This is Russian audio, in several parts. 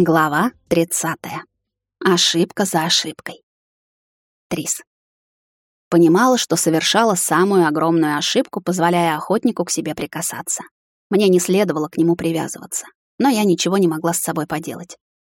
Глава 30. Ошибка за ошибкой. Трис. Понимала, что совершала самую огромную ошибку, позволяя охотнику к себе прикасаться. Мне не следовало к нему привязываться, но я ничего не могла с собой поделать.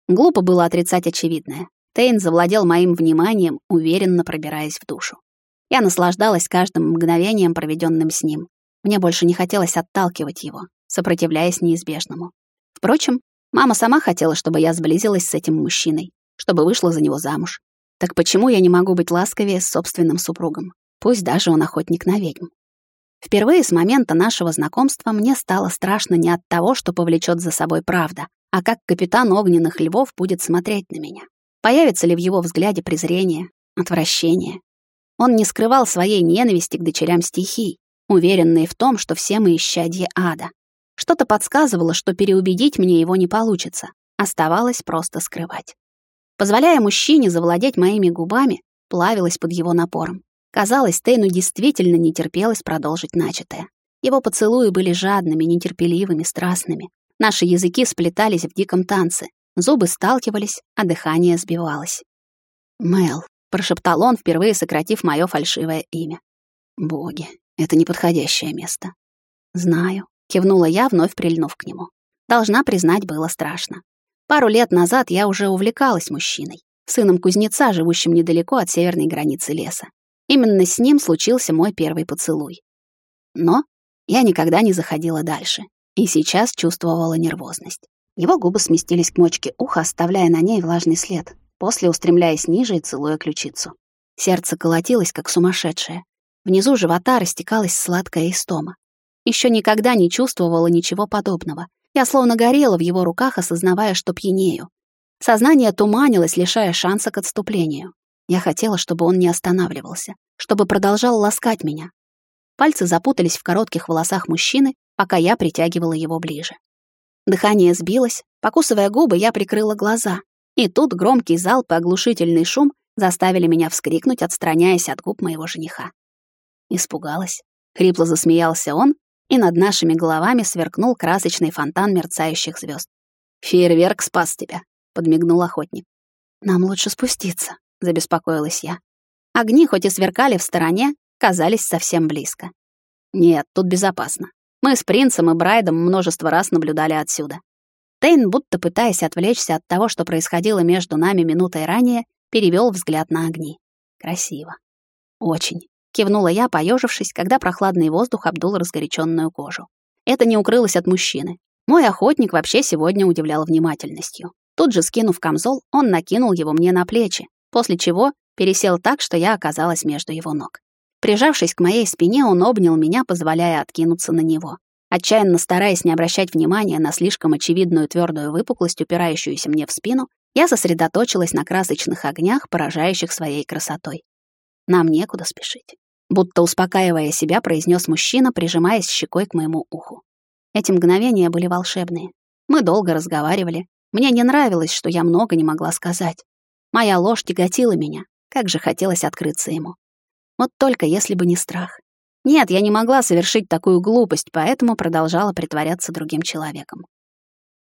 Глупо было отрицать очевидное. Тейн завладел моим вниманием, уверенно пробираясь в душу. Я наслаждалась каждым мгновением, проведенным с ним. Мне больше не хотелось отталкивать его, сопротивляясь неизбежному. Впрочем, Мама сама хотела, чтобы я сблизилась с этим мужчиной, чтобы вышла за него замуж. Так почему я не могу быть ласковее с собственным супругом? Пусть даже он охотник на ведьм. Впервые с момента нашего знакомства мне стало страшно не от того, что повлечет за собой правда, а как капитан огненных львов будет смотреть на меня. Появится ли в его взгляде презрение, отвращение? Он не скрывал своей ненависти к дочерям стихий, уверенный в том, что все мы исчадье ада. Что-то подсказывало, что переубедить мне его не получится. Оставалось просто скрывать. Позволяя мужчине завладеть моими губами, плавилась под его напором. Казалось, Тейну действительно не терпелось продолжить начатое. Его поцелуи были жадными, нетерпеливыми, страстными. Наши языки сплетались в диком танце, зубы сталкивались, а дыхание сбивалось. «Мэл», — прошептал он, впервые сократив мое фальшивое имя. «Боги, это неподходящее место». «Знаю», Кивнула я, вновь прильнув к нему. Должна признать, было страшно. Пару лет назад я уже увлекалась мужчиной, сыном кузнеца, живущим недалеко от северной границы леса. Именно с ним случился мой первый поцелуй. Но я никогда не заходила дальше, и сейчас чувствовала нервозность. Его губы сместились к мочке уха, оставляя на ней влажный след, после устремляясь ниже и целуя ключицу. Сердце колотилось, как сумасшедшее. Внизу живота растекалась сладкая истома. Еще никогда не чувствовала ничего подобного. Я словно горела в его руках, осознавая, что пьянею. Сознание туманилось, лишая шанса к отступлению. Я хотела, чтобы он не останавливался, чтобы продолжал ласкать меня. Пальцы запутались в коротких волосах мужчины, пока я притягивала его ближе. Дыхание сбилось, покусывая губы, я прикрыла глаза. И тут громкий залп и оглушительный шум заставили меня вскрикнуть, отстраняясь от губ моего жениха. Испугалась. Хрипло засмеялся он, и над нашими головами сверкнул красочный фонтан мерцающих звезд. «Фейерверк спас тебя», — подмигнул охотник. «Нам лучше спуститься», — забеспокоилась я. Огни, хоть и сверкали в стороне, казались совсем близко. «Нет, тут безопасно. Мы с принцем и Брайдом множество раз наблюдали отсюда». Тейн, будто пытаясь отвлечься от того, что происходило между нами минутой ранее, перевел взгляд на огни. Красиво. Очень. Кивнула я, поежившись, когда прохладный воздух обдул разгоряченную кожу. Это не укрылось от мужчины. Мой охотник вообще сегодня удивлял внимательностью. Тут же, скинув камзол, он накинул его мне на плечи, после чего пересел так, что я оказалась между его ног. Прижавшись к моей спине, он обнял меня, позволяя откинуться на него. Отчаянно стараясь не обращать внимания на слишком очевидную твердую выпуклость, упирающуюся мне в спину, я сосредоточилась на красочных огнях, поражающих своей красотой. Нам некуда спешить. Будто успокаивая себя, произнес мужчина, прижимаясь щекой к моему уху. Эти мгновения были волшебные. Мы долго разговаривали. Мне не нравилось, что я много не могла сказать. Моя ложь тяготила меня. Как же хотелось открыться ему. Вот только если бы не страх. Нет, я не могла совершить такую глупость, поэтому продолжала притворяться другим человеком.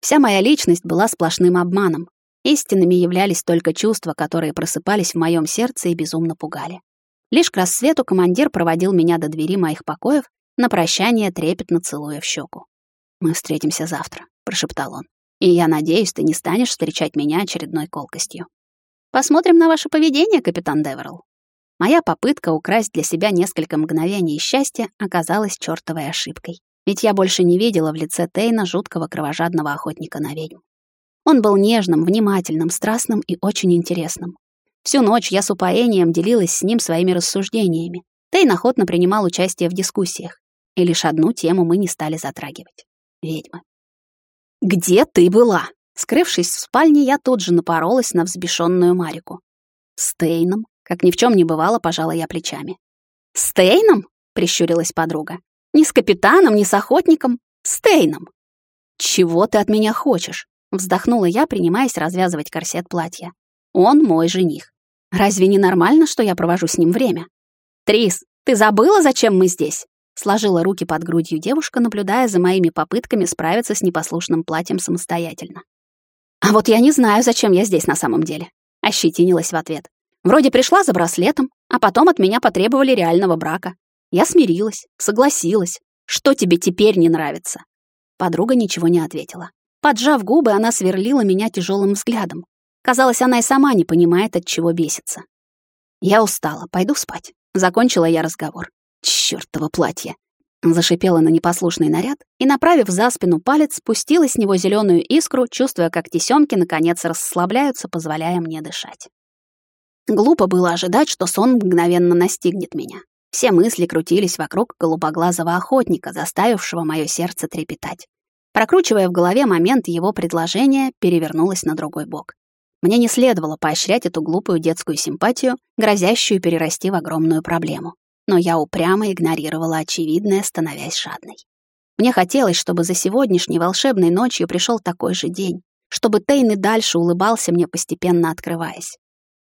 Вся моя личность была сплошным обманом. Истинными являлись только чувства, которые просыпались в моем сердце и безумно пугали. Лишь к рассвету командир проводил меня до двери моих покоев, на прощание трепетно целуя в щеку. «Мы встретимся завтра», — прошептал он. «И я надеюсь, ты не станешь встречать меня очередной колкостью». «Посмотрим на ваше поведение, капитан Деверл». Моя попытка украсть для себя несколько мгновений счастья оказалась чертовой ошибкой. Ведь я больше не видела в лице Тейна жуткого кровожадного охотника на ведьм. Он был нежным, внимательным, страстным и очень интересным. Всю ночь я с упоением делилась с ним своими рассуждениями. Тейн охотно принимал участие в дискуссиях. И лишь одну тему мы не стали затрагивать. Ведьмы. «Где ты была?» Скрывшись в спальне, я тут же напоролась на взбешенную Марику. «С Тейном?» Как ни в чем не бывало, пожала я плечами. «С Тейном?» — прищурилась подруга. «Не с капитаном, не с охотником. С Тейном». «Чего ты от меня хочешь?» Вздохнула я, принимаясь развязывать корсет платья. «Он мой жених. Разве не нормально, что я провожу с ним время? Трис, ты забыла, зачем мы здесь? Сложила руки под грудью девушка, наблюдая за моими попытками справиться с непослушным платьем самостоятельно. А вот я не знаю, зачем я здесь на самом деле. Ощетинилась в ответ. Вроде пришла за браслетом, а потом от меня потребовали реального брака. Я смирилась, согласилась. Что тебе теперь не нравится? Подруга ничего не ответила. Поджав губы, она сверлила меня тяжелым взглядом. Казалось, она и сама не понимает, от чего бесится. Я устала, пойду спать. Закончила я разговор. Чёртово платье. Зашипела на непослушный наряд и, направив за спину палец, спустила с него зеленую искру, чувствуя, как тесемки наконец расслабляются, позволяя мне дышать. Глупо было ожидать, что сон мгновенно настигнет меня. Все мысли крутились вокруг голубоглазого охотника, заставившего мое сердце трепетать. Прокручивая в голове момент его предложения, перевернулась на другой бок. Мне не следовало поощрять эту глупую детскую симпатию, грозящую перерасти в огромную проблему но я упрямо игнорировала очевидное, становясь жадной. Мне хотелось, чтобы за сегодняшней волшебной ночью пришел такой же день, чтобы Тейн и дальше улыбался мне, постепенно открываясь.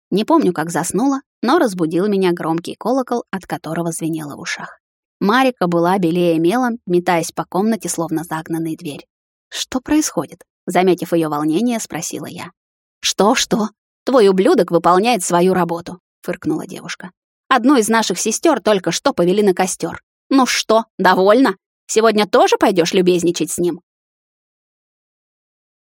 Не помню, как заснула, но разбудил меня громкий колокол, от которого звенело в ушах. Марика была белее мелом, метаясь по комнате, словно загнанный дверь. «Что происходит?» Заметив ее волнение, спросила я. «Что, что? Твой ублюдок выполняет свою работу», — фыркнула девушка. Одну из наших сестер только что повели на костер. Ну что, довольна? Сегодня тоже пойдешь любезничать с ним?